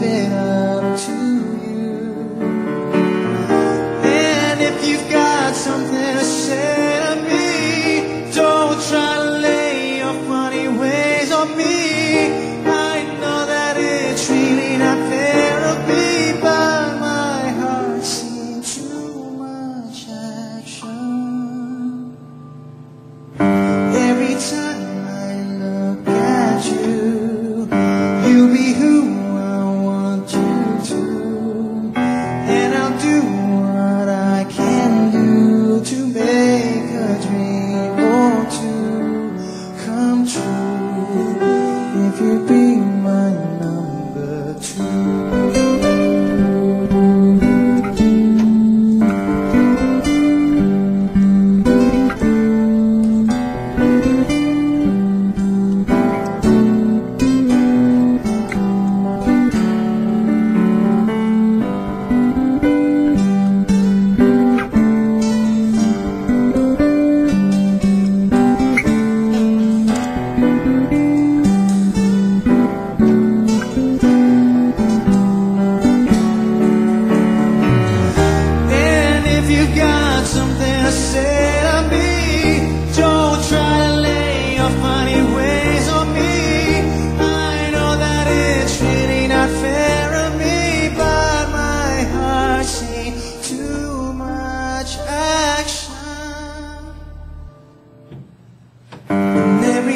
give up to you. And if you've got something